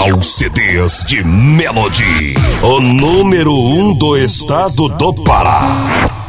Ao CDs de Melody. O número um do estado do Pará.